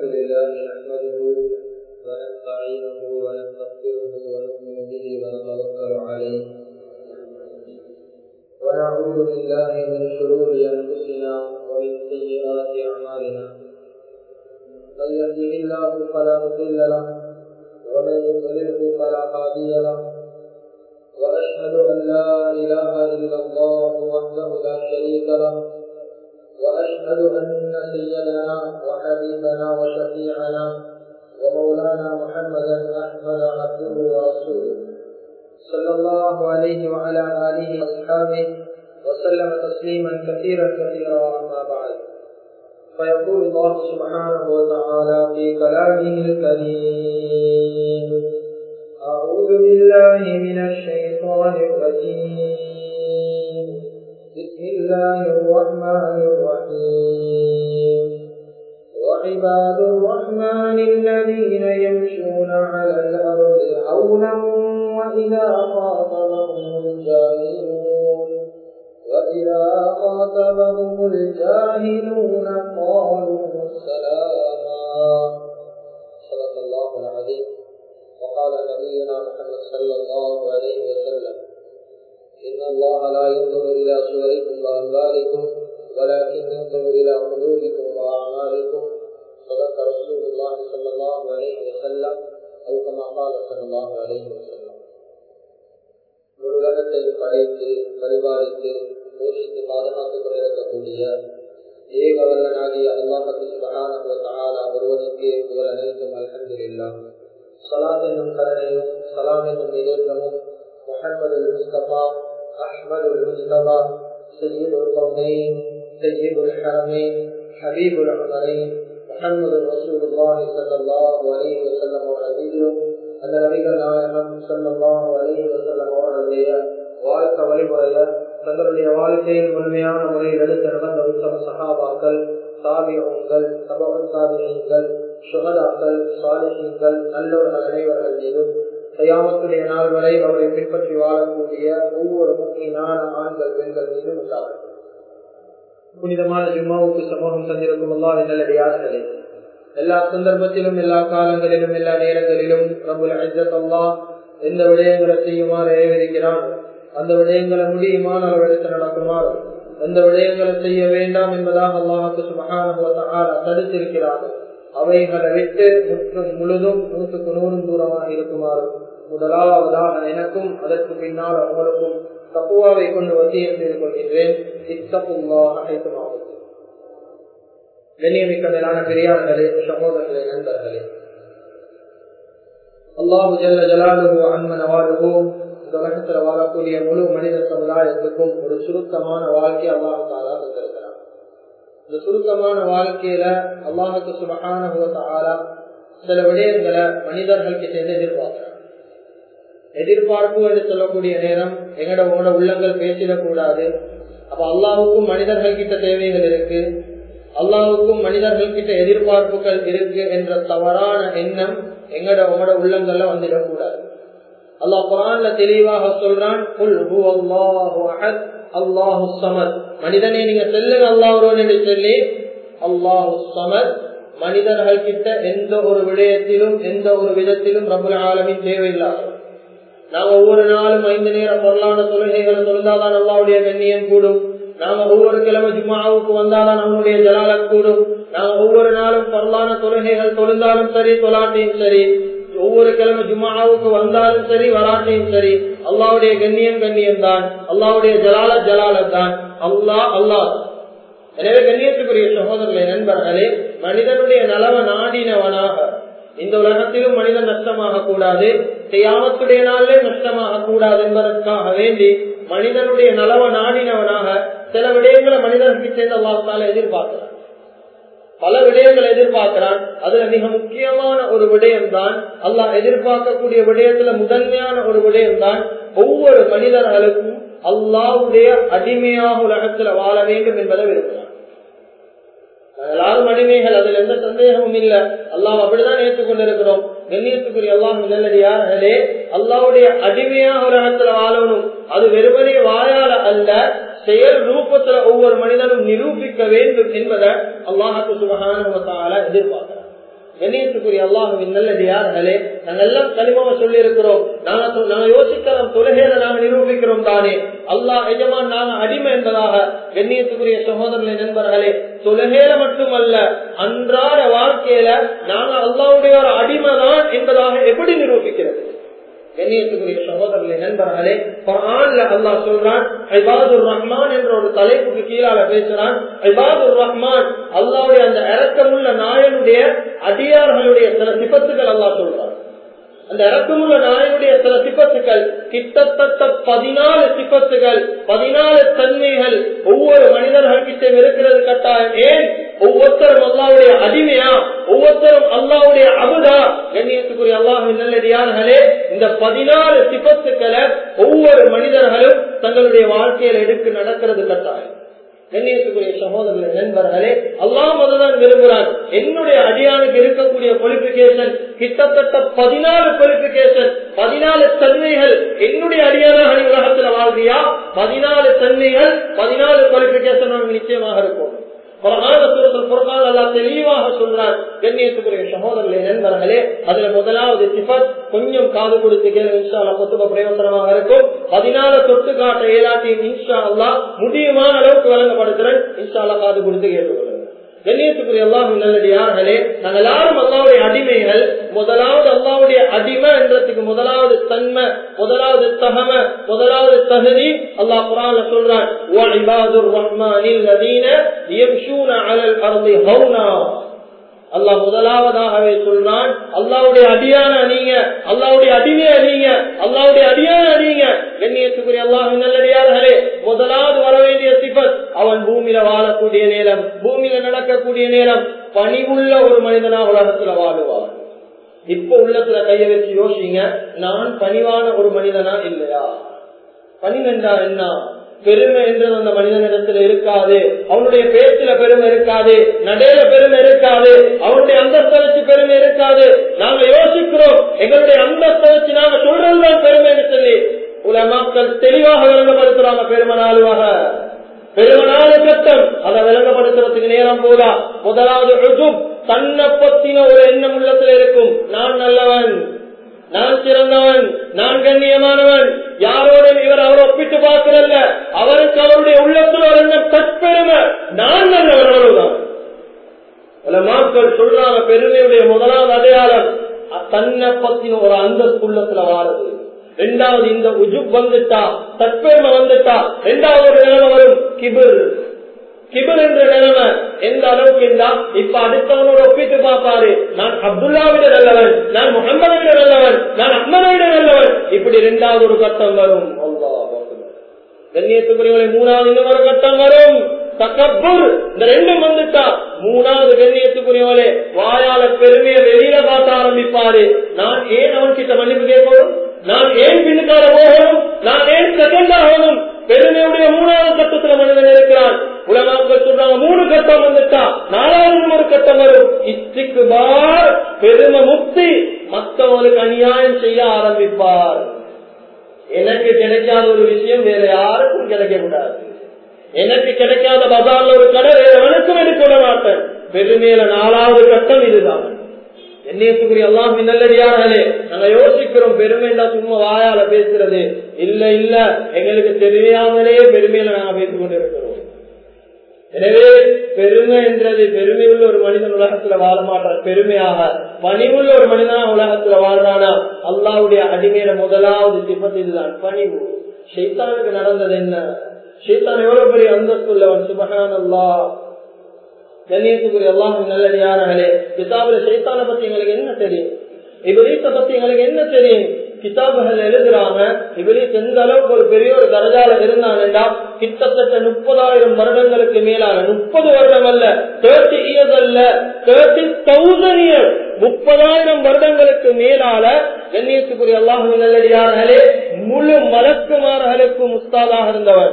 الحمد لله نحمده ونستعينه ونستغفره ونؤمن به ونتوكل عليه. ونعوذ بالله من شرور أنفسنا ومن سيئات أعمالنا. من يهده الله فلا مضل له ومن يضلله فلا هادي له. وأشهد أن لا إله إلا الله وحده لا شريك له وأشهد أن سيدنا وحبيبنا وشفيعنا ومولانا محمدا أحمد عبده ورسوله. صلى الله عليه وعلى آله وأصحابه وسلم تسليما كثيرا كثيرا أما بعد. فيقول الله سبحانه وتعالى في كلامه الكريم أعوذ بالله من الشيطان الرجيم. بسم الله الرحمن الرحيم وعباد الرحمن الذين يمشون على الأرض هونا وإذا خاطبهم الجاهلون وإذا خاطبهم الجاهلون قالوا سلاما صدق الله العظيم وقال نبينا محمد صلى الله عليه وسلم إن الله لا ينظر إلى صوركم وأموالكم ولكن ينظر إلى قلوبكم وأعمالكم صدق رسول الله صلى الله عليه وسلم أو كما قال صلى الله عليه وسلم உலகத்தையும் படைத்து பரிபாலித்து போஷித்து பாதுகாத்துக் கொண்டிருக்கக்கூடிய ஏகவல்லனாகிய அல்லாஹத்து சுபகான ஒருவனுக்கு புகழ் அனைத்தும் அல்ஹம்துலில்லா சலாத் என்னும் கரணையும் சலாம் என்னும் நிகழ்த்தமும் முஹம்மது முஸ்தபா أحمد المصطفى سيد القومين سيد الحرمين حبيب العمرين محمد رسول الله صلى الله عليه وسلم ونبيه அந்த நபிகள் நாயகம் சல்லாஹு அலஹி வசல்லம் அவர்களுடைய வாழ்க்கை வழிமுறைய தங்களுடைய வாழ்க்கையில் முழுமையான முறையில் எடுத்து நடந்த உத்தம சகாபாக்கள் சாபியங்கள் சபவன் சாபியங்கள் சுகதாக்கள் சாலிஹீங்கள் நல்லோர்கள் அனைவர்கள் மீதும் தயாமத்துடைய நாள் வரை அவரை பின்பற்றி வாழக்கூடிய ஒவ்வொரு முக்கியமான ஆண்கள் பெண்கள் மீதும் உண்டாகும். புனிதமான ஜும்மாவுக்கு சமூகம் தந்திருக்கும் அல்லா நல்லடியார்களே எல்லா சந்தர்ப்பத்திலும் எல்லா காலங்களிலும் எல்லா நேரங்களிலும் பிரபுல் எந்த விடயங்களை செய்யுமாறு ஏவிருக்கிறான் அந்த விடயங்களை முடியுமான அளவிடத்தில் நடக்குமாறு எந்த விடயங்களை செய்ய வேண்டாம் என்பதாக அல்லாஹுக்கு சுபகான தடுத்திருக்கிறார்கள். அவைகளை விட்டு முற்றும் முழுதும் நூற்றுக்கு நூறும் தூரமாக இருக்குமாறு முதலாவதாக எனக்கும் அதற்கு பின்னால் அவங்களுக்கும் தப்புவாவை கொண்டு வசியம் செய்து கொள்கின்றேன். இத்தப்புவாக அனைத்துமாகும். கண்ணியமிக்க மேலான பெரியார்களே சகோதரர்களே நண்பர்களே. அல்லாஹு ஜல்ல ஜலாலுகோ அன்மன் அவாலுகோ இந்த உலகத்தில் வாழக்கூடிய முழு மனித சமுதாயத்துக்கும் ஒரு சுருக்கமான வாழ்க்கை அல்லாஹு தாலா தந்திருக்கிறார் இந்த சுருக்கமான வாழ்க்கையில அல்லாஹுக்கு சுபகான சில விடயங்களை மனிதர்கள் கிட்ட எதிர்பார்க்கிறார் எதிர்பார்ப்பு என்று சொல்லக்கூடிய நேரம் எங்கட உங்களோட உள்ளங்கள் பேசிடக்கூடாது. அப்ப அல்லாவுக்கும் மனிதர்கள் கிட்ட தேவைகள் இருக்கு. அல்லாவுக்கும் மனிதர்கள் கிட்ட எதிர்பார்ப்புகள் இருக்கு என்ற தவறான எண்ணம் எங்கட உங்களோட உள்ளங்கள்ல வந்துடக்கூடாது. அல்லாஹ் குரான்ல தெளிவாக சொல்றான் அல்லாஹு சமத். மனிதனை நீங்க செல்லுங்க அல்லாஹ் என்று சொல்லி அல்லாஹு சமத். மனிதர்கள் கிட்ட எந்த ஒரு விடயத்திலும் எந்த ஒரு விதத்திலும் பிரபுல ஆலமின் தேவையில்லாத நாங்க ஒவ்வொரு நாளும் ஐந்து நேரம் பொருளான தொழுகைகளை தொழுந்தாதான் அல்லாவுடைய கண்ணியம் கூடும். நாங்க ஒவ்வொரு கிழமை ஜும்மாவுக்கு வந்தாதான் அவனுடைய ஜலாலம் கூடும். நாங்க ஒவ்வொரு நாளும் பொருளான தொழுகைகள் தொழுந்தாலும் சரி தொலாட்டையும் சரி ஒவ்வொரு கிழமை ஜும்மாவுக்கு வந்தாலும் சரி வராட்டையும் சரி அல்லாவுடைய கண்ணியம் கண்ணியம் தான் அல்லாவுடைய ஜலால ஜலாலம் தான் அல்லா அல்லா எனவே கண்ணியத்துக்குரிய சகோதரர்களை நண்பர்களே மனிதனுடைய நலவ நாடினவனாக இந்த உலகத்திலும் மனிதன் நஷ்டமாக கூடாது செய்யாமத்துடைய நாளிலே நஷ்டமாக கூடாது என்பதற்காக வேண்டி மனிதனுடைய நலவ நாடினவனாக சில விடயங்களை மனிதனுக்கு சேர்ந்த அல்லாஹால எதிர்பார்க்கிறான். பல விடயங்களை எதிர்பார்க்கிறான். அதுல மிக முக்கியமான ஒரு விடயம் தான் அல்லாஹ் எதிர்பார்க்கக்கூடிய விடயத்துல முதன்மையான ஒரு விடயம் தான் ஒவ்வொரு மனிதர்களுக்கும் அல்லாவுடைய அடிமையாக உலகத்துல வாழ வேண்டும் என்பதை விரும்புகிறான். யாரும் அடிமைகள் அதுல எந்த சந்தேகமும் இல்ல. அல்லாஹ் அப்படிதான் ஏற்றுக்கொண்டிருக்கிறோம் கண்ணியத்துக்குரிய அல்லாஹ் நல்லடியார்களே அல்லாவுடைய அடிமையாக இடத்துல வாழணும். அது வெறுமனே வாயால அல்ல செயல் ரூபத்துல ஒவ்வொரு மனிதனும் நிரூபிக்க வேண்டும் என்பதை அல்லாஹாக்கு சுபகான எதிர்பார்க்கிறார் வெளியேற்றக்கூடிய அல்லாஹுவின் நல்லடியார்களே நாங்கள் எல்லாம் கனிமாவை சொல்லி இருக்கிறோம் நாங்க நாங்க யோசிக்கலாம் தொழுகையில நாங்க நிரூபிக்கிறோம் தானே. அல்லாஹ் எஜமான் நாங்க அடிமை என்பதாக கண்ணியத்துக்குரிய சகோதரர்களை நண்பர்களே தொழுகையில மட்டுமல்ல அன்றாட வாழ்க்கையில நாங்க அல்லாவுடைய ஒரு அடிமை தான் என்பதாக எப்படி நிரூபிக்கிறது? கண்ணியத்துக்குரிய சகோதரர்களே நண்பர்களே குரான்ல அல்லாஹ் சொல்றான் ஐபாதுர் ரஹ்மான் என்ற ஒரு தலைப்புக்கு கீழால பேசுறான். ஐபாதுர் ரஹ்மான் அல்லாவுடைய அந்த இறக்கமுள்ள நாயனுடைய அடியார்களுடைய சில சிபத்துகள் அல்லாஹ் சொல்றான். அந்த இறக்கமுள்ள நாயனுடைய சில சிபத்துகள் கிட்டத்தட்ட பதினாலு சிபத்துகள் பதினாலு தன்மைகள் ஒவ்வொரு மனிதர்கள் கிட்டே இருக்கிறது கட்டாயம். ஏன்? ஒவ்வொருத்தரும் அல்லாவுடைய அடிமையா? ஒவ்வொருத்தரும் அல்லாவுடைய அபுதா? கண்ணியத்துக்குரிய அல்லாஹு நல்லடியார்களே இந்த பதினாறு சிபத்துக்களை ஒவ்வொரு மனிதர்களும் தங்களுடைய வாழ்க்கையில எடுத்து நடக்கிறது கட்டாயம் கண்ணியத்துக்குரிய சகோதரர்களே நண்பர்களே அல்லாம் அதுதான் விரும்புகிறார். என்னுடைய அடியானுக்கு இருக்கக்கூடிய குவாலிபிகேஷன் கிட்டத்தட்ட பதினாலு குவாலிபிகேஷன் பதினாலு தன்மைகள் என்னுடைய அடியானாக நீ உலகத்துல வாழ்றியா பதினாலு தன்மைகள் பதினாலு குவாலிபிகேஷன் நிச்சயமாக இருக்கும். தெளிவாக சொல்றார் கண்ணியத்துக்குரிய சகோதரர்களே நண்பர்களே அதுல முதலாவது சிபத் கொஞ்சம் காது கொடுத்து கேள்வி இன்ஷா கொத்துக்க பிரயோசனமாக இருக்கும். பதினாலு தொட்டு காட்ட ஏலாட்டியும் இன்ஷா அல்லா முடியுமான அளவுக்கு வழங்கப்படுகிறேன். இன்ஷா அல்லா காது கொடுத்து கேட்டுக்கொள்ளுங்க. கண்ணியத்துக்குரிய அல்லாஹு நல்லடியார்களே நாங்கள் எல்லாரும் அல்லாவுடைய அடிமைகள் முதலாவது அல்லாவுடைய அடிமை என்றதுக்கு முதலாவது தன்மை முதலாவது தகம முதலாவது தகுதி அல்லாஹ் குரான் சொல்றான் அல்லாஹ் முதலாவதாகவே சொல்றான் அல்லாவுடைய அடியான அணிங்க அல்லாவுடைய அடிமைய அணிங்க அல்லாவுடைய அடியான அணிங்க கண்ணியத்துக்குரிய அல்லாஹ் நல்லடியார்களே நேரம் பூமியில வாழக்கூடிய நேரம் பூமியில நடக்கக்கூடிய நேரம் பணிவுள்ள ஒரு மனிதனா உலகத்துல வாழுவார். இப்ப உள்ளத்துல கைய வச்சு யோசிங்க நான் பணிவான ஒரு மனிதனா இல்லையா? பணிவென்றா என்ன? பெருமை என்றது அந்த மனிதனிடத்துல இருக்காது. அவனுடைய பேச்சுல பெருமை இருக்காது நடையில பெருமை இருக்காது அவனுடைய அந்தஸ்தை வச்சு பெருமை இருக்காது. நாங்க யோசிக்கிறோம் எங்களுடைய அந்தஸ்தை வச்சு நாங்க சொல்றதுதான் பெருமைன்னு சொல்லி. உலமாக்கள் தெளிவாக விளங்கப்படுத்துறாங்க பெருமை நாளுவாக பெருமனான சட்டம் அதை விளங்கப்படுத்துறதுக்கு நேரம் போதா? முதலாவது தன்னை பத்தின ஒரு எண்ணம் உள்ளத்துல இருக்கும். நான் நல்லவன் நான் சிறந்தவன் நான் கண்ணியமானவன். யாரோட இவர் அவர் ஒப்பிட்டு பார்க்கிறல்ல அவருக்கு அவருடைய உள்ளத்தில் ஒரு எண்ணம் தற்பெருமை. நான் நல்லவன் அவ்வளவுதான் மாக்கள் சொல்றாங்க பெருமையுடைய முதலாவது அடையாளம் தன்னை பத்தின ஒரு அந்தஸ்து உள்ளத்துல வாரது. ரெண்டாவது இந்த உஜுப் வந்துட்டா தற்பெருமை வந்துட்டா ரெண்டாவது ஒரு நிலைமை வரும் கிபிர். கிபிர் என்ற நிலைமை எந்த அளவுக்கு இருந்தா இப்ப அடுத்தவனோட ஒப்பிட்டு பார்ப்பாரு நான் அப்துல்லாவிட நல்லவன் நான் முகமதை விட நல்லவன் நான் அஹ்மதை விட நல்லவன். இப்படி இரண்டாவது ஒரு கட்டம் வரும். கண்ணியத்துக்குரியவளை மூணாவது இன்னும் ஒரு கட்டம் வரும். தக்கப்பூர் இந்த ரெண்டும் வந்துட்டா. மூணாவது கண்ணியத்துக்குரியவளே வாயால பெருமையை வெளியில பார்த்த ஆரம்பிப்பாரு. நான் ஏன் அவன் கிட்ட மன்னிப்பு கேட்போம்? நான் ஏன் பின்னுக்கார போகணும்? நான் ஏன் செகண்ட் ஆகணும்? பெருமையுடைய மூணாவது கட்டத்துல மனிதன் இருக்கிறான். உலகாக்கள் சொல்றாங்க மூணு கட்டம் வந்துட்டா நாலாவது ஒரு கட்டம் வரும். இச்சிக்கு பார் பெருமை முக்தி. மற்றவங்களுக்கு அநியாயம் செய்ய ஆரம்பிப்பார். எனக்கு கிடைக்காத ஒரு விஷயம் வேற யாருக்கும் கிடைக்க கூடாது எனக்கு கிடைக்காத பசார்ல ஒரு கடை வேற எவனுக்கும் எடுக்க மாட்டேன். பெருமையில நாலாவது கட்டம் இதுதான். என்னையத்துக்குரிய எல்லாம் நல்லடியார்களே நாங்க யோசிக்கிறோம் பெருமைண்டா சும்மா வாயால பேசுறது. இல்ல இல்ல எங்களுக்கு தெரியாமலேயே பெருமையில நாங்க பேசிக் கொண்டிருக்கிறோம். எனவே பெருமை என்றது பெருமை உள்ள ஒரு மனிதன் உலகத்துல வாழ மாட்டான் பெருமையாக. பணிவுள்ள ஒரு மனிதனா உலகத்துல வாழ்றானா அல்லாவுடைய அடிமையில முதலாவது சிப்பத்து இதுதான் பணிவு. ஷெய்தானுக்கு நடந்தது என்ன? ஷெய்தான் எவ்வளவு பெரிய அந்தஸ்துள்ளவன் சுபகான் அல்லா கண்ணியத்துக்குரிய எல்லாம் நல்லடியார்களே கிதாபுல சைத்தான பத்தி எங்களுக்கு என்ன தெரியும்? இவரீத்த பத்தி எங்களுக்கு என்ன தெரியும்? கிதாபுகள் எழுதுறாங்க இவரீத் எந்த அளவுக்கு ஒரு பெரிய ஒரு தரஜால இருந்தாங்கடா கிட்டத்தட்ட முப்பதாயிரம் வருடங்களுக்கு மேலான முப்பது வருடம் அல்ல தேர்ட்டி இயர்ஸ் அல்ல தேர்ட்டி தௌசண்ட் இயர் முப்பதாயிரம் வருடங்களுக்கு மேலால கண்ணியத்துக்குரிய அல்லாஹு நல்லடியார்களே முழு மலக்குமார்களுக்கும் முஸ்தாதாக இருந்தவர்.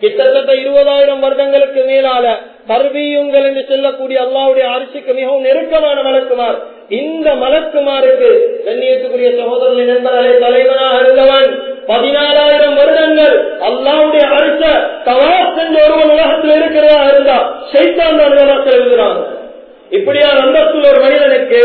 கிட்டத்தட்ட இருபதாயிரம் வருடங்களுக்கு மேலால தர்பியுங்கள் என்று சொல்லக்கூடிய அல்லாவுடைய அரிசிக்கு மிகவும் நெருக்கமான மலக்குமார். இந்த மலக்குமாருக்கு கண்ணியத்துக்குரிய சகோதரர்கள் நண்பர்களே தலைவனாக இருந்தவன் பதினாலு வருடங்கள் அல்லாவுடைய அரிச தவா சென்ற ஒருவன் உலகத்தில் இருக்கிறதா இருந்தா சைத்தான் தான் உலகத்தில் எழுதுறாங்க இப்படியான அந்தஸ்துள்ள ஒரு மனிதனுக்கு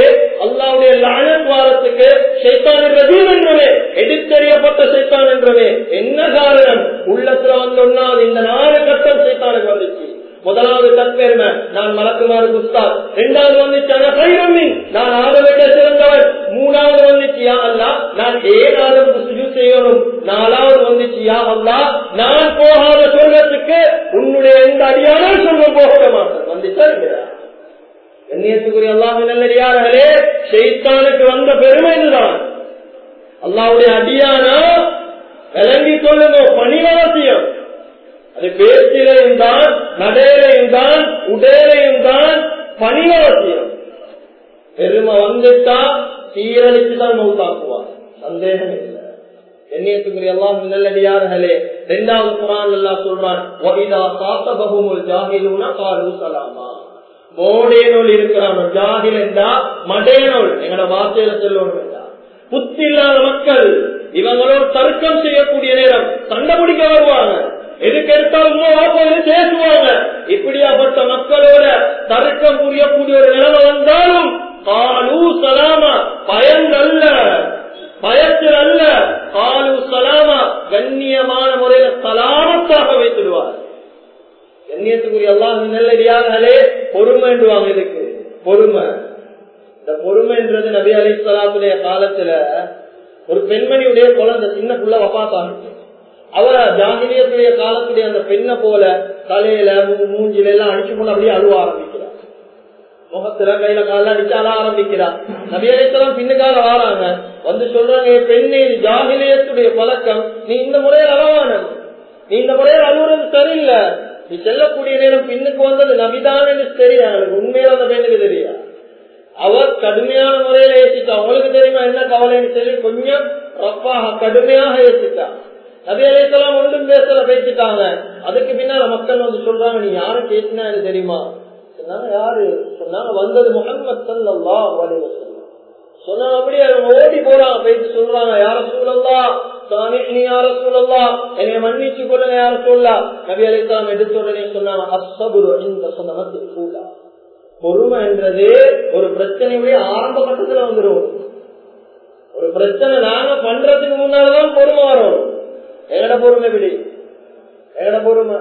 ஒன்னாவது இந்த நாலு கட்டம் சைத்தானுக்கு வந்துச்சு முதலாவது தற்பெருமை நான் மலக்குமாறு குஸ்தான் இரண்டாவது வந்துச்சு நான் ஆதவிட சிறந்தவன் மூணாவது வந்துச்சு யா அல்லா நான் ஏன் ஆதவுக்கு சுஜு செய்யணும் நாலாவது வந்துச்சு யா அல்லா நான் போகாத சொர்க்கத்துக்கு உன்னுடைய எந்த அடியானால் சொல்ல போக மாட்டேன் வந்துச்சா இல்லையா கண்ணியத்துக்குரிய அல்லாஹ் நல்லடியார்களே ஷெய்தானுக்கு வந்த பெருமை இதுதான் அல்லாவுடைய அடியானா விளங்கி கொள்ளுங்க பணிவாசியம் அது பேச்சிலையும் தான் நடையிலையும் தான் உடையிலையும் தான் பணிவாசியம் பெருமை வந்துட்டா சீரழிச்சு தான் மௌத்தாக்குவார் சந்தேகம் இல்லை கண்ணியத்துக்குரிய எல்லாம் நல்லடியார்களே இரண்டாவது குரான் எல்லாம் சொல்றான் வகிதா சாத்தபகுமுல் ஜாகிலூனா காலு சலாமா. மோடேனோல் இருக்கிறான் ஜாகில் என்றா மடேனோல் எங்களோட வார்த்தையில சொல்லணும் என்றா புத்தி இல்லாத மக்கள் இவங்களோட தர்க்கம் செய்யக்கூடிய நேரம் சண்டை பிடிக்க வருவாங்க. எதுக்கு எடுத்தாலும் பேசுவாங்க. இப்படியாப்பட்ட மக்களோட தர்க்கம் புரியக்கூடிய ஒரு நிலைமை வந்தாலும் காலூ சலாமா பயன் அல்ல. பயத்தில் அல்ல. காலு சலாமா கண்ணியமான முறையில சலாமத்தாக வைத்துடுவார். கண்ணியத்துக்குரிய எல்லாம் நல்லடியார்களே பொறுமைண்டுவாங்க இதுக்கு. பொறுமை. இந்த பொறுமைன்றது நபி அலி சலாத்துடைய காலத்துல ஒரு பெண்மணியுடைய குழந்தை சின்ன புள்ள வப்பாத்தாங்க அவரை ஜாகிரியத்துடைய காலத்துடைய அந்த பெண்ணை போல தலையில மூஞ்சில எல்லாம் அடிச்சு கொண்டு அப்படியே அழுவ ஆரம்பிக்கிறார் முகத்துல கையில கால அடிச்சு ஆரம்பிக்கிறார் நபி பின்னுக்காக வராங்க. வந்து சொல்றாங்க பெண்ணே ஜாகிலியத்துடைய பழக்கம். நீ இந்த முறையில் அழவான நீ இந்த முறையில் அழுவுறது சரியில்லை. நீ செல்லக்கூடிய நேரம் பின்னுக்கு வந்தது நபிதான் என்று தெரியும் எனக்கு உண்மையில அந்த பெண்ணுக்கு தெரியும் அவர் கடுமையான முறையில ஏசிட்டா அவங்களுக்கு தெரியுமா என்ன கவலைன்னு சொல்லி கொஞ்சம் ரப்பாக கடுமையாக ஏசிட்டா நபி ஒன்றும் பேசல பேசிட்டாங்க. அதுக்கு பின்னால மக்கள் வந்து சொல்றாங்க நீ யாரும் பேசினா எனக்கு தெரியுமா? சொன்னாங்க யாரு? சொன்னாங்க வந்தது முகமது சல்லா சொன்னாங்க அப்படியே ஓடி போறாங்க பேசி சொல்றாங்க யார சூழல்லா சாமி யார சூழல்லா என்னை மன்னிச்சு கொள்ளுங்க யார சொல்லலாம் நபி அலைசலாம் எடுத்த உடனே சொன்னாங்க அசபுரு இந்த சொன்னமத்து சூழா பொறுமை என்றது ஒரு பிரச்சனையுடைய ஆரம்ப கட்டத்துல வந்துடும் ஒரு பிரச்சனை நாங்க பண்றதுக்கு முன்னாலதான் பொறுமை வரும். எங்கட பொறுமை எப்படி எங்கட பொறுமை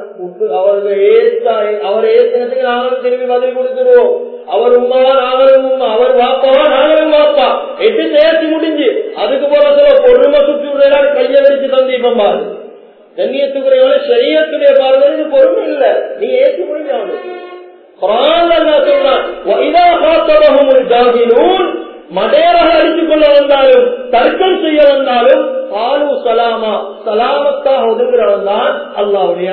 அவருக்கு ஏத்தா அவர் ஏத்தினத்துக்கு நாங்களும் திரும்பி பதில் கொடுத்துருவோம் அவர் உமாவா நாங்களும் உமா அவர் வாப்பாவா நாங்களும் வாப்பா எட்டு சேர்த்து முடிஞ்சு அதுக்கு போறதுல பொறுமை சுற்றி விட கைய வச்சு தந்தீபம் பாரு கண்ணியத்துக்குறையோட சரியத்துடைய பார்வை பொறுமை இல்ல நீ ஏற்றி முடிஞ்ச அவனுக்கு மடேராக அடித்துக் கொள்ள வந்தாலும் தர்க்கம் செய்ய வந்தாலும் பாலு சலாமா சலாமத்தாக ஒதுங்குறவன் தான் அல்லாவுடைய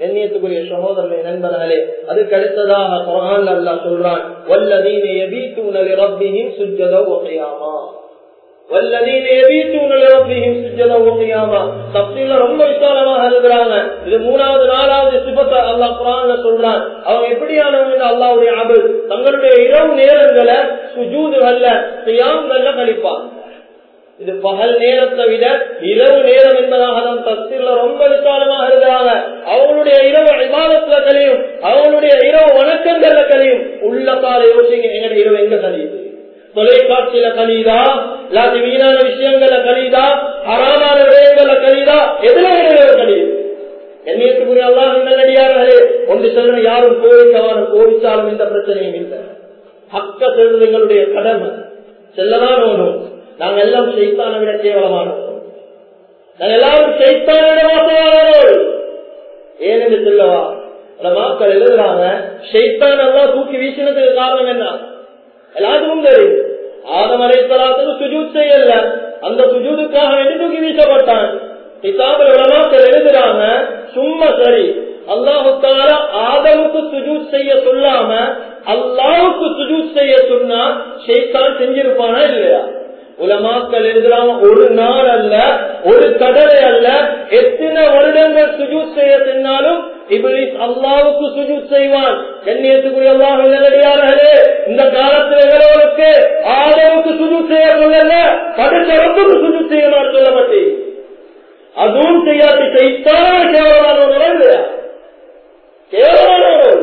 எண்ணியத்துக்குரிய சகோதரர்களை நண்பர்களே அதுக்கு அடுத்ததாக குரான் அல்லா சொல்றான் வல்லதீன எபீத்தூன ரப்பினின் சுஜதோ ஒகையாமா ரொம்ப விசாலமாக இருக்கிறாங்க. இது மூணாவது நாலாவது சிபத்தை அல்லாஹ் குரான்ல சொல்றான். அவங்க எப்படியானவங்க அல்லாவுடைய அபல் தங்களுடைய இரவு நேரங்களை சுஜூதுகள்ல சியாம்கள்ல கழிப்பாங்க இது பகல் நேரத்தை விட இரவு நேரம் என்பதாக தான் தஸ்தில ரொம்ப விசாலமாக இருக்கிறாங்க. அவங்களுடைய இரவு விவாதத்துல கழியும் அவங்களுடைய இரவு வணக்கங்கள்ல கழியும். உள்ளத்தால யோசிங்க எங்கட இரவு எங்க கழியுது? தொலைக்காட்சியில கழியுதா? இல்லாத வீணான விஷயங்கள்ல கழியுதா அறாமான விடயங்கள்ல கழியுதா எதுல இரவு கழியுது என்னையத்துக்குரிய அல்லாஹ் நல்லடியார்களே ஒன்று சொல்ல யாரும் கோவிக்கவான கோவிச்சாலும் எந்த பிரச்சனையும் இல்லை. ஹக்க செல்வது எங்களுடைய கடமை. செல்லதான் வேணும் நாங்க எல்லாம் செய்தான விட கேவலமானவர்கள் நாங்க எல்லாரும் செய்தான விட மோசமானவர்கள் ஏனென்று சொல்லவா? மக்கள் எழுதுறாங்க செய்தான் எல்லாம் தூக்கி வீசினதுக்கு காரணம் என்ன? எல்லாத்துக்கும் தெரியும். ஆதம் அலைத்தலாத்துக்கு சுஜூத் செய்யல அந்த சுஜூதுக்காக வேண்டி தூக்கி வீசப்பட்டான். கிதாபில் உலமாக்கள் எழுதுறாங்க சும்மா சரி அல்லாஹுத்தால ஆதமுக்கு சுஜூத் செய்ய சொல்லாம அல்லாவுக்கு சுஜூத் செய்ய சொன்னா ஷெய்தான் செஞ்சிருப்பானா இல்லையா? உலமாக்கள் எழுதுறாங்க ஒரு நாள் அல்ல ஒரு கடலை அல்ல எத்தனை வருடங்கள் சுஜூத் செய்ய சென்னாலும் இபிலிஸ் அல்லாவுக்கு சுஜூத் செய்வான். கண்ணியத்துக்குரிய அல்லாஹ் நல்லடியார்களே இந்த காலத்தில் எங்களோருக்கு ஆதவுக்கு சுஜூத் செய்ய சொல்லல கடுத்தரப்புக்கு சுஜூத் சொல்லப்பட்டு அதுவும் செய்யாத செய்தான கேவலமானவர்கள் இல்லையா? கேவலமானவர்கள்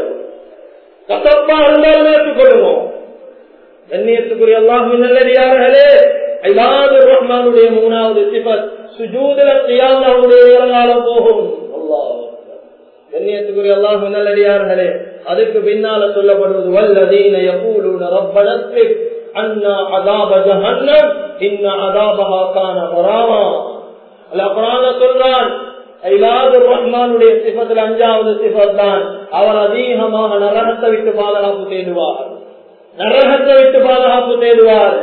கசப்பா இருந்தாலும் ஏற்றுக்கொள்ளுவோம் கண்ணியத்துக்குரிய அல்லாஹின் நல்லடியார்களே ஐலாது ரஹ்மானுடைய மூணாவது சிபத் சுஜூதில கியாமாவுடைய காலம் போகும். கண்ணியத்துக்குரிய அல்லாஹ் நல்லடியார்களே அதுக்கு பின்னால சொல்லப்படுவது வல்லதீன யகூலுன ரப்பன ஸ்ரிப் அதாப ஜஹன்னம் இன்ன அதாபஹா கான ஹராமா அல்லாஹ் சொல்றான் ஐலாதுர் ரஹ்மானுடைய சிஃபத்தில் அஞ்சாவது சிஃபத் தான் அவர் அதிகமாக நரகத்தை விட்டு பாதுகாப்பு தேடுவார் நரகத்தை விட்டு பாதுகாப்பு தேடுவார்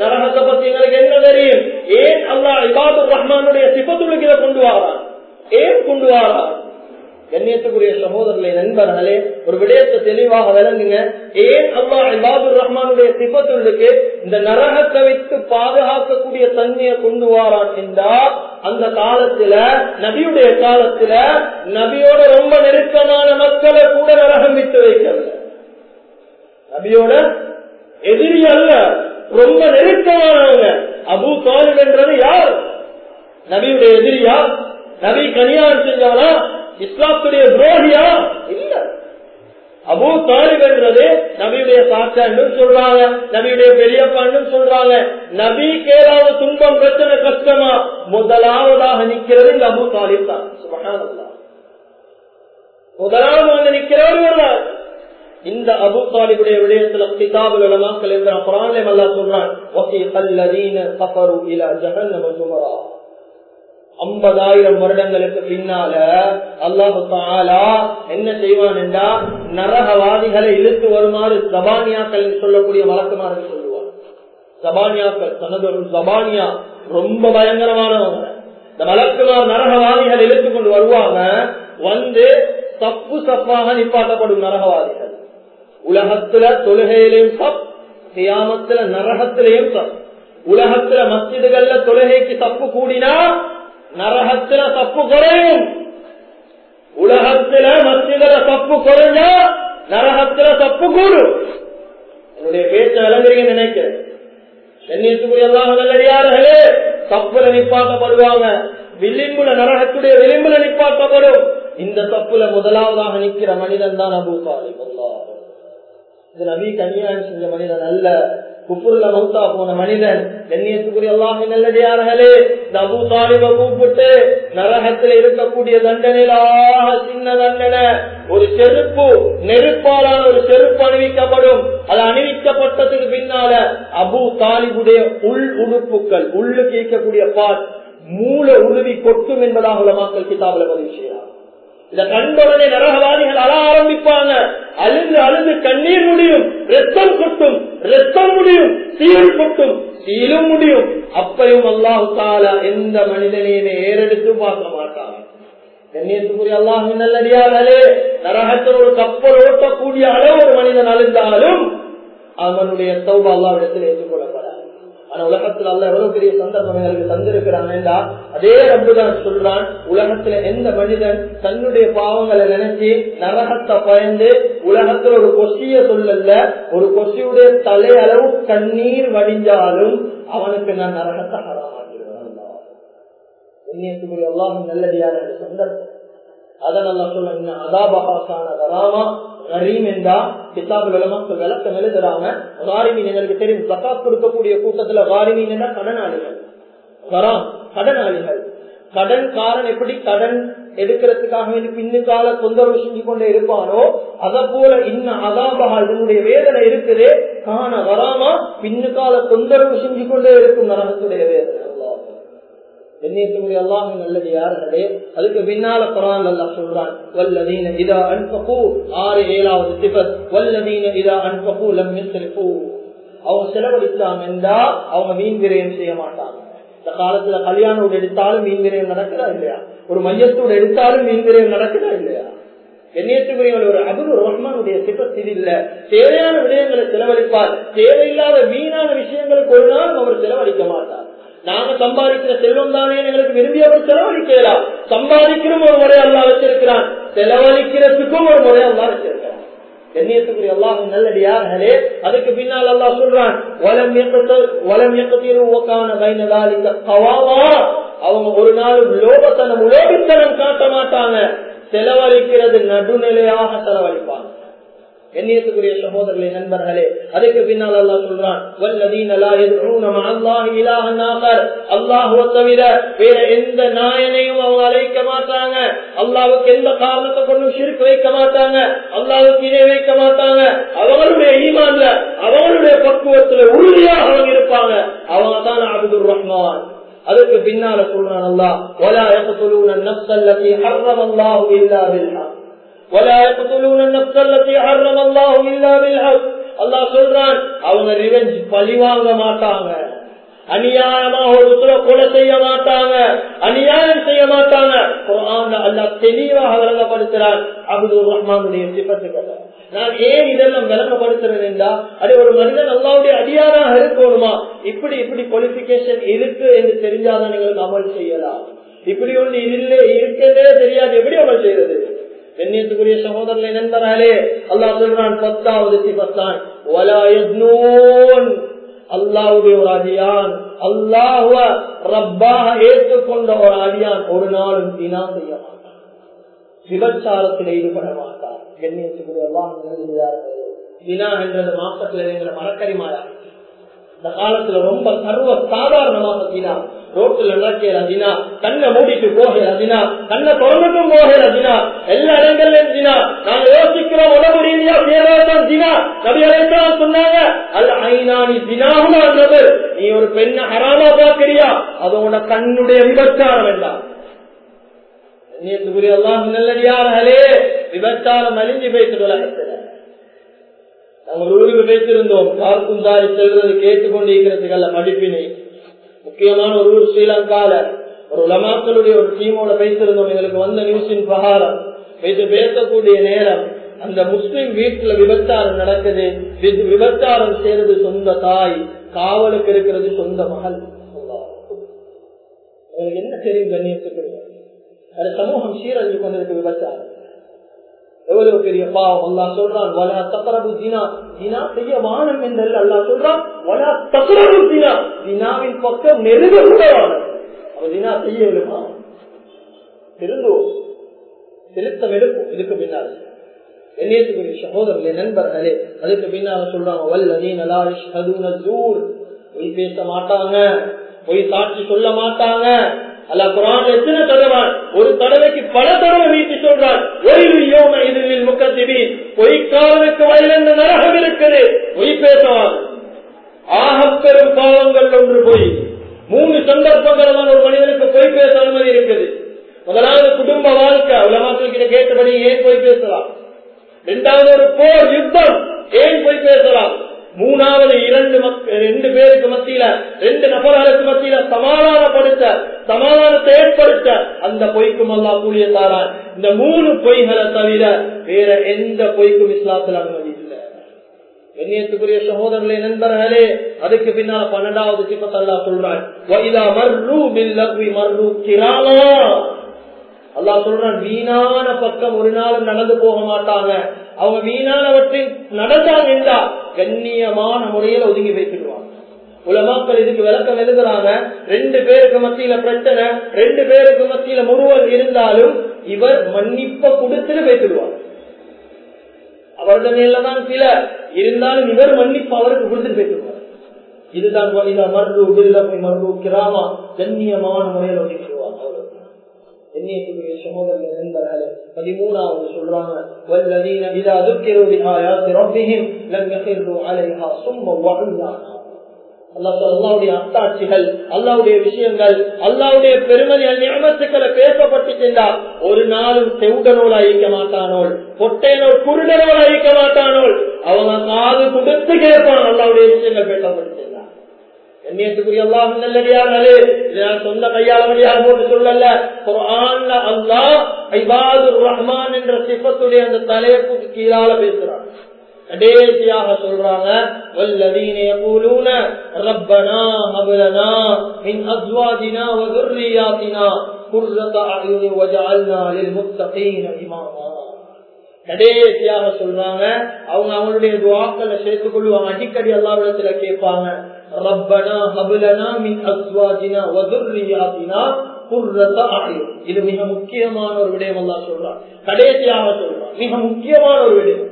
நரகத்தை பத்தி எங்களுக்கு என்ன தெரியும் ஏன் அல்லா இபாதுர் ரஹ்மானுடைய சிஃபத்துள்ளுக்கு இதை கொண்டு வாரான் ஏன் கொண்டு வாரான் கண்ணியத்துக்குரிய சகோதரர்களே நண்பர்களே ஒரு விடயத்தை தெளிவாக விளங்குங்க. ஏன் அல்லா இபாதுர் ரஹ்மானுடைய சிபத்துள்ளுக்கு இந்த நரகத்தை வைத்து பாதுகாக்கக்கூடிய தன்மையை கொண்டு வாரான் என்றால் அந்த காலத்துல நபியுடைய காலத்துல நபியோட ரொம்ப நெருக்கமான மக்களை கூட நரகம் விட்டு வைக்கல நபியோட எதிரி அல்ல ரொம்ப நெருக்கமானவங்க. அபு தாலிப் என்றது யார்? நபியுடைய எதிரியா நபி கனியான் செஞ்சவனா? இஸ்லாத்துடைய துரோகியா? இல்ல. அபு தாலிப் என்றது நபியுடைய சாட்சான்னு சொல்றாங்க. நபியுடைய பெரியப்பான்னு சொல்றாங்க. நபி கேளாத துன்பம் பிரச்சனை கஷ்டமா? முதலாவதாக நிக்கிறது இந்த அபு தாலிப் தான். முதலாவது வந்து நிக்கிறவர் இந்த அபு தாலிபுடைய விடயத்துல கிதாபுல் உலமாக்கள் என்ற புராணம் எல்லாம் சொல்றான் ஐம்பதாயிரம் வருடங்களுக்கு பின்னால அல்லாஹு தாலா என்ன செய்வான் என்றா நரகவாதிகளை இழுத்து வருமாறு ஜபானியாக்கள் சொல்லக்கூடிய வழக்கமாறு சொல்லுவார் ஜபானியாக்கள் தனது ஒரு ஜபானியா ரொம்ப பயங்கரமானவங்க. இந்த வழக்குமார் நரகவாதிகள் இழுத்து கொண்டு வருவாங்க வந்து தப்பு சப்பாக நிப்பாட்டப்படும் நரகவாதிகள். உலகத்துல தொழுகையிலையும் சப் கியாமத்துல நரகத்திலையும் சப். உலகத்துல மஸ்ஜிதுகள்ல தொழுகைக்கு தப்பு கூடினா நரகத்துல தப்பு குறையும். உலகத்துல மத்தியில தப்பு குறைஞ்சா நரகத்துல தப்பு கூடும் என்னுடைய பேச்சு விளங்குறீங்க நினைக்கிறேன். சென்னியத்துக்குரிய நல்லடியார்களே தப்புல நிப்பாட்டப்படுவாங்க. விளிம்புல நரகத்துடைய விளிம்புல நிப்பாட்டப்படும். இந்த தப்புல முதலாவதாக நிற்கிற மனிதன் தான் அபு சாலிம் இது நபி கன்னியான் செஞ்ச மனிதன் அல்ல. குப்புருல மௌத்தா போன மனிதன் கண்ணியத்துக்குரிய அல்லாஹ் நல்லடியார்களே இந்த அபு தாலிப கூப்பிட்டு நரகத்தில் இருக்கக்கூடிய தண்டனையிலாக சின்ன தண்டனை. ஒரு செருப்பு நெருப்பாலான ஒரு செருப்பு அணிவிக்கப்படும். அது அணிவிக்கப்பட்டதுக்கு பின்னால அபு தாலிபுடைய உள் உடுப்புகள் உள்ளு கேட்கக்கூடிய பால் மூல உருவி கொட்டும் என்பதாக உள்ள மக்கள் கிதாபில் பதிவு செய்யலாம் இத கண்டுடனே நரகவாதிகள் அழ ஆரம்பிப்பாங்க. அழுது அழுது கண்ணீர் முடியும். ரத்தம் கொட்டும். ரத்தம் முடியும். சீல் கொட்டும். சீலும் முடியும். அப்பையும் அல்லாஹு தாலா எந்த மனிதனையுமே ஏறெடுத்து பார்க்க மாட்டாங்க கண்ணியத்துக்குரிய அல்லாஹ் நல்லடியார்களே நரகத்தில் ஒரு கப்பல் ஓட்டக்கூடிய அளவு ஒரு மனிதன் அழுந்தாலும் அவனுடைய சௌபா அல்லாவிடத்தில் ஏற்றுக்கொள்ளப்படாது. ஆனா உலகத்துல அல்ல எவ்வளவு பெரிய சந்தர்ப்பம் எங்களுக்கு தந்திருக்கிறான்டா அதே ரப்புதான் சொல்றான் உலகத்துல எந்த மனிதன் தன்னுடைய பாவங்களை நினைச்சு நரகத்தை பயந்து உலகத்துல ஒரு கொசிய சொல்லல ஒரு கொசியுடைய தலையளவு கண்ணீர் வடிஞ்சாலும் அவனுக்கு நான் நரகத்தை ஹராமாக்கிறேன் எண்ணியத்துக்குரிய நல்லடியான சந்தர்ப்பம். அதை நல்லா சொல்ல அதாபகாசான வராமா கரீம் என்றா கிதாபு விளமக்கள் விளக்கம் எழுதுறாங்க. காரிமீன் எங்களுக்கு தெரியும். ஜக்காத் கொடுக்கக்கூடிய கூட்டத்துல காரிமீன் என்றா கடனாளிகள். வராம் கடனாளிகள். கடன் காரன் எப்படி கடன் எடுக்கிறதுக்காக வேண்டி பின்னுக்கால தொந்தரவு செஞ்சு கொண்டே இருப்பானோ அத போல இன்னும் அதாபகா இதனுடைய வேதனை இருக்குது. காண வராமா பின்னுக்கால தொந்தரவு செஞ்சு கொண்டே இருக்கும் நரகத்துடைய வேதனை. கண்ணியத்துடைய அல்லாஹ் நல்லது யார்களே அதுக்கு பின்னால குரான் அல்லா சொல்றான் வல்லதீன இதா அன்பகு ஆறு ஏழாவது சிபத் வல்லதீன இதா அன்பகு லம் யுஸ்ரிஃபு. அவங்க செலவழிச்சாங்க என்றா அவங்க மீன் விரயம் செய்ய மாட்டாங்க. இந்த காலத்துல கல்யாணம் எடுத்தாலும் மீன் விரயம் நடக்கிறா இல்லையா? ஒரு மையத்தோடு எடுத்தாலும் மீன் விரயம் நடக்கிறா இல்லையா? கண்ணியத்துக்குரியவர்கள் ஒரு அபுல் ரஹ்மானுடைய சிபத் இது இல்ல. தேவையான விடயங்களை செலவழிப்பார். தேவையில்லாத வீணான விஷயங்களுக்கு ஒரு நாள் அவர் செலவழிக்க மாட்டார். நாங்க சம்பாதிக்கிற செல்வம் தானே எங்களுக்கு விரும்பியவர் செலவழிக்கலாம்? சம்பாதிக்கிறோம் ஒரு முறை அல்லா வச்சிருக்கிறான். செலவழிக்கிறதுக்கும் ஒரு முறை அல்லா வச்சிருக்கிறான். கண்ணியத்துக்குரிய அல்லாஹ் நல்லடியார்களே அதுக்கு பின்னால் அல்லா சொல்றான் வலம் வலம் இயக்கத்திற்கான இந்த கவாவா. அவங்க ஒரு நாள் லோபத்தனம் உலோபித்தனம் காட்ட மாட்டாங்க. செலவழிக்கிறது நடுநிலையாக செலவழிப்பாங்க. எண்ணியத்துக்குரிய சகோதரர்களே நண்பர்களே அதுக்கு பின்னால் அல்லா சொல்றான் அல்லாஹுவை தவிர வேற எந்த நாயனையும் அவங்க அழைக்க மாட்டாங்க. அல்லாவுக்கு எந்த காரணத்தை கொண்டு சிறுக்கு வைக்க மாட்டாங்க. அல்லாவுக்கு இணை வைக்க மாட்டாங்க. அவங்களுடைய ஈமான்ல அவங்களுடைய பக்குவத்துல உறுதியாக அவங்க இருப்பாங்க. அவங்க தான் அப்துல் ரஹ்மான். அதுக்கு பின்னால சொல்றான் அல்லா ஒலா சொல்லுவன் நப்சல்லி ஹர்ரம் அல்லாஹு இல்லா ولا يقتلون النفس التي حرم الله الا بالحق அல்லாஹ் சொல்றான் அவங்க ரிவெஞ்ச் பழி வாங்க மாட்டாங்க அநியாயமா ஒருத்தர கொலை செய்ய மாட்டாங்க அநியாயம் செய்ய மாட்டாங்க அல்லா தெளிவாக விளங்கப்படுத்துறான் அப்துல் ரஹ்மானுடைய சிபத்துக்களை நான் ஏன் இதெல்லாம் விளங்கப்படுத்துறேன் என்றா அது ஒரு மனிதன் அல்லாவுடைய அடியாராக இருக்கணுமா இப்படி இப்படி குவாலிபிகேஷன் இருக்கு என்று தெரிஞ்சாதான் எங்களுக்கு அமல் செய்யலாம் இப்படி ஒன்று இல்லை இருக்கதே தெரியாது எப்படி அமல் செய்யறது கண்ணியத்துக்குரிய சகோதரனை நண்பராலே அல்லா சொல்றான் பத்தாவது சிபத்தான். அல்லாவுடைய ஒரு அடியான். அல்லாஹுவ ரப்பாக ஏற்றுக்கொண்ட ஒரு அடியான் ஒரு நாளும் தினா செய்ய மாட்டான். விபச்சாரத்தில் ஈடுபட மாட்டார் கண்ணியத்துக்குரிய எல்லாம் தினா என்றது மாசத்தில் எங்களை மரக்கரிமாயா இந்த காலத்துல ரொம்ப சர்வ சாதாரணமாக தினா. ரோட்டுல நடக்கிற தினா கண்ணை மூடிட்டு போகிற தினா கண்ணை திறந்துட்டும் போகிற தினா எல்லா இடங்கள்லயும் தினா. நாங்க யோசிக்கிறோம் உடம்பு ரீதியா பேரதான் தினா. நபி சொன்னாங்க அல்ல ஐநானி இருந்தது நீ ஒரு பெண்ணை ஹராமா பாக்குறியா அதோட கண்ணுடைய விபச்சாரம் வேண்டாம் நேற்றுக்குரிய எல்லாம் நல்லடியார்களே விபச்சாரம் அழிஞ்சு போயிட்டு உலகத்துல. நாங்கள் ஊருக்கு பேசியிருந்தோம் பார்க்கும் தாரி செல்வது கேட்டுக்கொண்டிருக்கிறதுக்கல்ல படிப்பினை முக்கியமான ஒரு ஊர் ஸ்ரீலங்கால. ஒரு லமாக்களுடைய ஒரு டீமோட பேசியிருந்தோம் எங்களுக்கு வந்த நியூஸின் பிரகாரம். இது பேசக்கூடிய நேரம். அந்த முஸ்லிம் வீட்டுல விபச்சாரம் நடக்குது. விபச்சாரம் செய்யறது சொந்த தாய். காவலுக்கு இருக்கிறது சொந்த மகள். என்ன தெரியும் கண்ணியத்துக்கு அது சமூகம் சீரழிஞ்சு கொண்டிருக்கு விபச்சாரம். எவ்வளவு பெரிய பாவம்? அல்லா சொல்றான் வலா தக்கரபு தினா தினா செய்ய வானம் என்று அல்லா சொல்றான் வலா தக்கரபு தினா தினாவின் பக்கம் நெருங்க கூட அவன் தினா செய்ய விடுமா திருந்துவோம் செலுத்தம் எடுப்போம். இதுக்கு பின்னால் எண்ணியத்துக்குரிய சகோதரர்களே நண்பர்களே அதுக்கு பின்னால சொல்றாங்க வல்லதீன் அலாஷூர் பொய் பேச மாட்டாங்க. பொய் சாட்சி சொல்ல மாட்டாங்க. அல்ல குரான் எத்தனை தடவை? ஒரு தடவைக்கு பல தடவை வீட்டு சொல்றான். ஒயிலு முக்கத்திவி பொய்க்காரனுக்கு வயலென்ற நரகம் இருக்குது? பொய் பேசுவான். ஆகப்பெரும் பாவங்கள் ஒன்று போய். மூணு சந்தர்ப்பங்களான ஒரு மனிதனுக்கு பொய் பேச அனுமதி இருக்குது. முதலாவது குடும்ப வாழ்க்கை. உலகத்தில் கிட்ட கேட்டபடி ஏன் போய் பேசலாம்? இரண்டாவது ஒரு போர் யுத்தம். ஏன் போய் பேசலாம்? மூணாவது இரண்டு ரெண்டு பேருக்கு மத்தியில ரெண்டு நபர்களுக்கு மத்தியில சமாதானப்படுத்த சமாதானத்தை ஏற்படுத்த அந்த பொய்க்கும் அல்லா கூலிய தாரான். இந்த மூணு பொய்களை தவிர வேற எந்த பொய்க்கும் இஸ்லாத்தில் அனுமதி இல்லை. கண்ணியத்துக்குரிய சகோதரர்களே நண்பர்களே அதுக்கு பின்னால பன்னெண்டாவது சிப்பத்தல்லா சொல்றான். அல்லா சொல்றான் வீணான பக்கம் ஒரு நாளும் நடந்து போக மாட்டாங்க. அவங்க வீணானவற்றை நடந்தாங்க என்றா கண்ணியமான முறையில் ஒதுங்கி வைத்துடுவாங்க. உலமாக்கள் இதுக்கு விளக்கம் எழுதுறாங்க ரெண்டு பேருக்கு மத்தியில பிரச்சனை ரெண்டு பேருக்கு மத்தியில முருவல் இருந்தாலும் இவர் மன்னிப்ப கொடுத்துட்டு வைத்துடுவாங்க அவரது மேலதான் சில இருந்தாலும் இவர் மன்னிப்பு அவருக்கு கொடுத்துட்டு போயிட்டுருவார் இதுதான் மர்ரு மர்ரு கிராமா கண்ணியமான முறையில் ஒதுக்கிடுவாங்க எண்ணியத்துக்குரிய சகோதரர்கள் நண்பர்களே பதிமூணாவது சொல்றாங்க والذين إذا ذكروا بآيات ربهم لم يخروا عليها صما وعميانا அல்லாவுடைய அத்தாட்சிகள் அல்லாவுடைய விஷயங்கள் அல்லாவுடைய பெருமதி நியமத்துக்களை பேசப்பட்டுச்சிருந்தால் ஒரு நாளும் செவுடனோல் அழிக்க மாட்டானோள் பொட்டையனோள் குருடனோல் அழிக்க மாட்டானோள். அவங்க காது கொடுத்து கேட்பான் அல்லாவுடைய விஷயங்கள் பேசப்பட்டுச்சிருந்தார் கண்ணியத்துக்குரிய அல்லாஹ் நல்லடியார்களே இதனால் சொந்த கையாளவடியார் போட்டு சொல்லல. குரான்ல அல்லாஹ் ஐபாதுர் ரஹ்மான் என்ற சிப்பத்துடைய அந்த தலைப்புக்கு கீழால பேசுறான். கடைசியாக சொல்றாங்க والذين يقولون ربنا هب لنا من ازواجنا وذرياتنا قرة اعين واجعلنا للمتقين اماما கடைசியாக சொல்றாங்க அவங்க அவங்களுடைய துவாக்களை சேர்த்துக் கொள்வாங்க அடிக்கடி எல்லாரிடத்துல கேட்பாங்க ரப்பனா ஹபுலனா மின் அஸ்வாஜினா வதுர்ரியாத்தினா குர்ரத அடையும் இது மிக முக்கியமான ஒரு விடயம் எல்லாம் சொல்றான் கடைசியாக சொல்றான் மிக முக்கியமான ஒரு விடயம்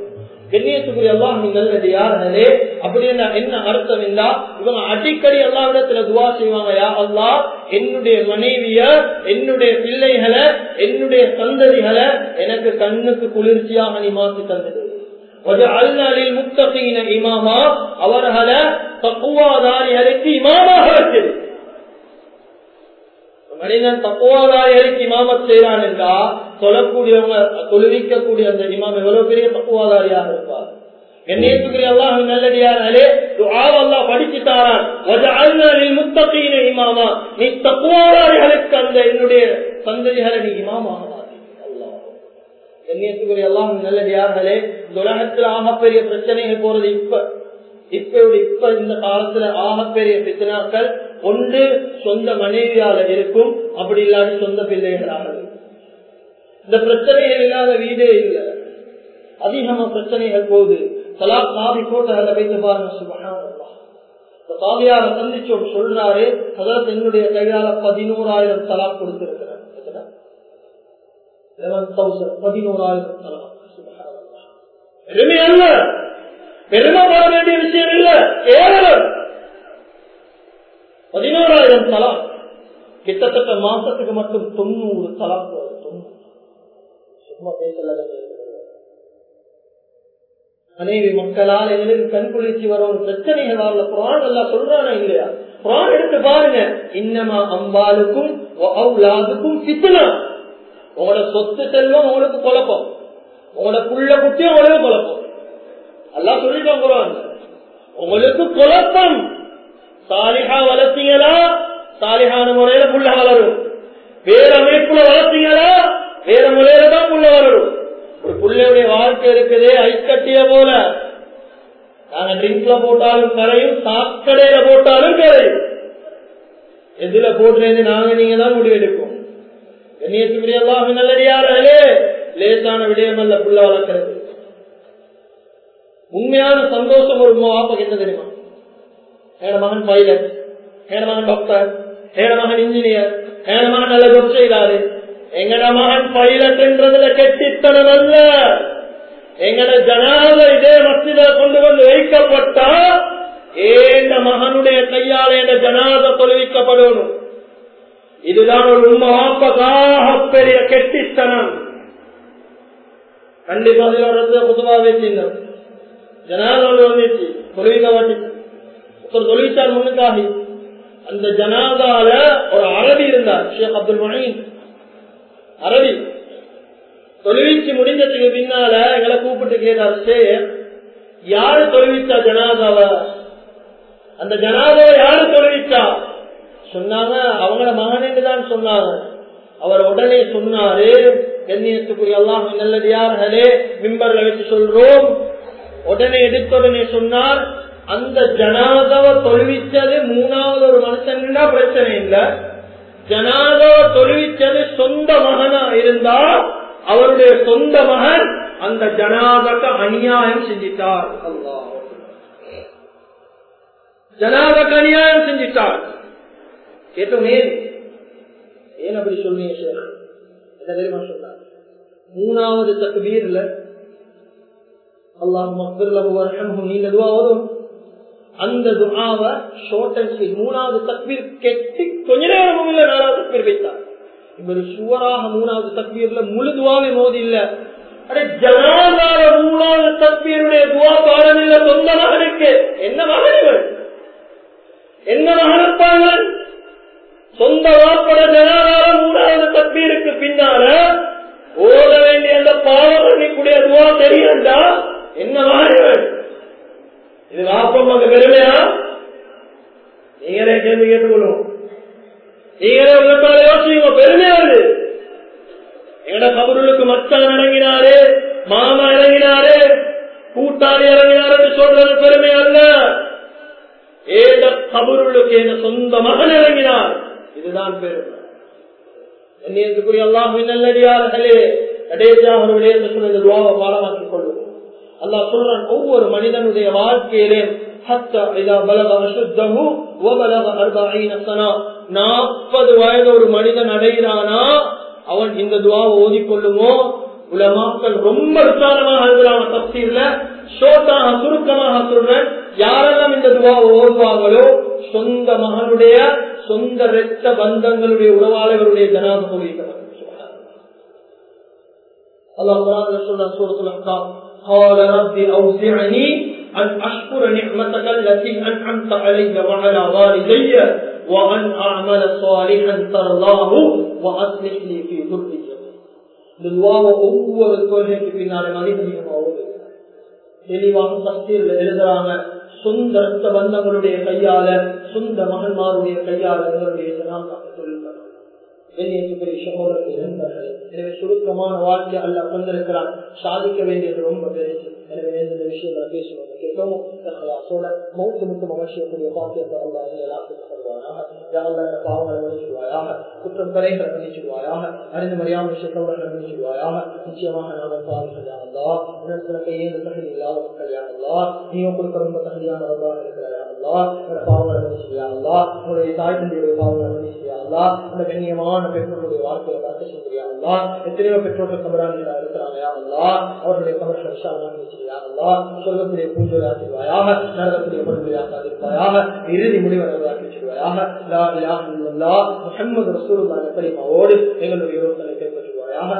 கண்ணியத்துக்குரிய அல்லாஹ் நல்லது யார்களே அப்படின்னு என்ன அர்த்தம் இல்லா இவங்க அடிக்கடி எல்லா இடத்துல துவா செய்வாங்க யா அல்லா என்னுடைய மனைவிய என்னுடைய பிள்ளைகளை என்னுடைய சந்ததிகளை எனக்கு கண்ணுக்கு குளிர்ச்சியாக நீ மாற்றி தந்தது. முத்தகீன இமாமா அவர்களை தப்புவாதாரிகளுக்கு இமாமாக வச்சது மனிதன் தப்புவாதாரிகளுக்கு இமாமத் செய்யறான் என்றா சொல்லக்கூடியவங்க தொழுவிக்கக்கூடிய அந்த இமாம் எவ்வளவு பெரிய தப்புவாதாரியாக இருப்பார்? கண்ணியத்துக்குரிய அல்லாஹ் துஆவ் அல்லாஹ் படிச்சு தாரான் வஜஅல்னா லில் முத்தகீன இமாமா. நீ தக்வாதாரிகளுக்கு அந்த என்னுடைய சந்ததிகளை நீ இமாமாக கண்ணியத்துக்குரிய அல்லாஹ் நல்லடியார்களே இந்த உலகத்துல ஆகப்பெரிய பிரச்சனைகள் போறது இப்ப. இப்ப இப்ப இந்த காலத்துல ஆகப்பெரிய பிரச்சனாக்கள் ஒன்று சொந்த மனைவியால இருக்கும் அப்படி இல்லாத சொந்த பிள்ளைகளாக இந்த பிரச்சனைகள் இல்லாத வீடே இல்லை. அதிகமா பிரச்சனைகள் போகுது. தலா காவி கோட்டைகளை வைத்து பாருங்க சுபகான காவியார சந்திச்சோம் சொல்றாரு அதாவது என்னுடைய கையால பதினோராயிரம் தலா கொடுத்திருக்கிறார். பதினோராயிரம் தலா பெருமை அல்ல. பெருமைப்பட வேண்டிய விஷயம் இல்ல. கேவலம் பதினோராயிரம் தலா. கிட்டத்தட்ட மாசத்துக்கு மட்டும் தொண்ணூறு தலா சும்மா பேசல மனைவி மக்களால் எங்களுக்கு கண் குளிர்ச்சி வரும். பிரச்சனைகள் வரல குரான் எல்லாம் சொல்றானா இல்லையா? குரான் எடுத்து பாருங்க. இன்னமா அம்பாளுக்கும் அவுலாதுக்கும் சித்தனா உங்களோட சொத்து செல்வம் உங்களுக்கு குழப்பம். உங்களோட புள்ள குட்டியும் உங்களுக்கு குழப்பம். எல்லாம் சொல்லிட்டோம் குரான். உங்களுக்கு குழப்பம். சாலிஹா வளர்த்தீங்களா? சாலிஹான முறையில புள்ள வளரும். வேற அமைப்புல வளர்த்தீங்களா? வேற முறையில தான் புள்ள வளரும். ஒரு பிள்ளையுடைய வாழ்க்கை இருக்குதே ஐக்கட்டிய போல. நாங்க ட்ரிங்க்ல போட்டாலும் கரையும் சாக்கடையில போட்டாலும் கரையும். எதுல போட்டுறது நாங்க நீங்க தான் முடிவெடுக்கும். கண்ணியத்துக்குரிய எல்லாம் நல்லடியாரே லேசான விடயம் அல்ல புள்ள வளர்க்கிறது. உண்மையான சந்தோஷம் ஒரு வாப்பக்கு என்ன தெரியுமா? என மகன் பைலட் என மகன் டாக்டர் என மகன் இன்ஜினியர் என மகன் நல்ல ஜொப் செய்தாரு எங்கட மகன் பைலட்ன்றதுல கெட்டித்தனம் அல்ல எங்கட ஜனாத இதே மத்தியில கொண்டு வந்து வைக்கப்பட்டா ஏண்ட மகனுடைய கையால் என்ற ஜனாத தொழுவிக்கப்படணும் இதுதான் ஒரு உண்மாப்பதாக பெரிய கெட்டித்தனம் கண்டிப்பா புதுவா வச்சிருந்தோம் ஜனாதோடு வந்துச்சு தொழுவிக்கப்பட்டு ஒருத்தர் தொழிற்சார் முன்னுக்காகி. அந்த ஜனாதால ஒரு அரபி இருந்தார் ஷேக் அப்துல் மஹீன். அரபி. தொழுவிச்சு முடிஞ்சதுக்கு பின்னால எங்களை கூப்பிட்டு கேட்டார் சே யாரு தொழுவிச்சா ஜனாதாவ? அந்த ஜனாதாவை யாரு தொழுவிச்சா? சொன்னாங்க அவங்கள மகன் தான் சொன்னாங்க. அவர் உடனே சொன்னாரு கண்ணியத்துக்குரிய எல்லாம் நல்லது யார்களே மிம்பர்ல வச்சு சொல்றோம். உடனே எடுத்த உடனே சொன்னார் அந்த ஜனாதவை தொழுவிச்சது மூணாவது ஒரு மனுஷன்னா பிரச்சனை இல்லை. ஜனாதவை தொழுவிச்சது சொந்த மகனா இருந்தா அவருடைய சொந்த மகன் அந்த ஜனாதக்கு அநியாயம் செஞ்சிட்டார். ஜனாதக்கு அநியாயம் செஞ்சிட்டார். கேட்டோம்? ஏன் ஏன் அப்படி சொல்றீங்க சார் என்ன தெரியுமா சொன்னார் மூணாவது தக்பீர்ல அல்லாஹ் மக்கள் நீங்க எதுவாக வரும் அந்த துஆவை ஷார்ட் மூணாவது தக்பீர் கெட்டி கொஞ்ச நேரமும் இல்ல நாலாவது தக்பீர் வைத்தார். இவர் சுவராக மூணாவது தக்பீர்ல முழு துவாவை மோதி இல்ல அடே ஜனாதார மூணாவது தக்பீருடைய துவா பாடம் இல்ல சொந்த மகனுக்கு என்ன மகன் இவர்? என்ன மகன் சொந்த வாப்பட ஜனாதார மூணாவது தக்பீருக்கு பின்னால ஓட வேண்டிய அந்த பாவம் பண்ணிக்கூடிய துவா தெரியண்டா என்ன மகன் இவர்? இது வாப்பம் அங்க பெருமையா? நீங்களே கேள்வி கேட்டுக்கணும் நீங்களே உங்களால யோசிங்க பெருமையா அது. எங்கட கபருளுக்கு மச்சான் இறங்கினாரு மாமா இறங்கினாரு கூட்டாளி இறங்கினாரு சொல்றது பெருமை அல்ல. ஏத கபருளுக்கு என் சொந்த மகன் இறங்கினார். இதுதான் பெருமை. என்னையத்துக்குரிய அல்லாஹ் நல்லடியார்களே கடைசியாக அவர்களே விடயத்தை சொன்ன துவாவை பாடமாக்கிக் கொள்ளும் அல்லாஹ் சொல்றான் ஒவ்வொரு மனிதனுடைய வாழ்க்கையிலே நாற்பது வயது ஒரு மனிதன் அடைகிறானா? அவன் இந்த துவாவை ஓதிக்கொள்ளுமோ? உலமாக்கள் ரொம்ப விசாரமாக இருக்கிறாங்க தப்சீர்ல. ஷோட்டாக சுருக்கமாக சொல்றேன். யாரெல்லாம் இந்த துவாவை ஓதுவாங்களோ சொந்த மகனுடைய சொந்த இரத்த பந்தங்களுடைய உறவாளர்களுடைய ஜனாப போகிறார் அல்லாஹ் சொல்றான் சூரத்துல قال رب أوسعني أن أشكر نعمتك التي أنعمت علي وعلى والدي وأن أعمل صالحا ترضاه وأصلح لي في ذريتي துவாவை ஒவ்வொரு தொழிலுக்கு பின்னாலே மனிதனியமா ஓடுது தெளிவாக சக்தியில் எழுதுறாங்க சொந்த ரத்த பந்தங்களுடைய கையால சொந்த மகன்மாருடைய கையால எங்களுடைய சொல்லிருக்கிறாங்க வெளியேற்றக்கூடிய சகோதரர்கள் இருந்தார்கள் எனவே சுருக்கமான வாழ்க்கை அல்ல கொண்டிருக்கிறான் சாதிக்க வேண்டியது ரொம்ப பெரிய எனவே இந்த விஷயங்களை பேசுவது கேட்கவும் சோழ மௌத்து முட்டும் அவசியக்கூடிய பாக்கியத்தை அல்லா எல்லாத்துக்கும் தருவாயாக யாழ்ல இந்த பாவங்களை மன்னிச்சுவாயாக குற்றம் கரைகளை மன்னிச்சுவாயாக அறிந்து நிச்சயமாக நாங்கள் பாவிகள் தகுதி இல்லாத மக்கள் நீயும் கொடுக்க ரொம்ப தகுதியானவர்களாக இருக்கிறார் இந்த பாவங்களை உங்களுடைய தாய் தந்தையுடைய பாவங்களை மன்னிச்சுவியாங்களா இந்த கண்ணியமான பெற்றோர்களுடைய வாழ்க்கையை பார்க்க சொல்றியாங்களா எத்தனையோ பெற்றோர்கள் கபராளிகளா இருக்கிறாங்க யாருந்தா அவர்களுடைய கபர்கள் விஷாலாம் நினைச்சிருக்காங்களா சொல்லக்கூடிய பூஜை ஆக்கிடுவாயாக நடக்கக்கூடிய படுகொலை ஆக்காதிருப்பாயாக இறுதி முடிவை நல்லதாக்கி வச்சிருவாயாக லா இலாஹ இல்லல்லாஹ் முஹம்மது ரசூலுல்லாஹி கலிமாவோடு எங்களுடைய யோசனை கைப்பற்றுவாயாக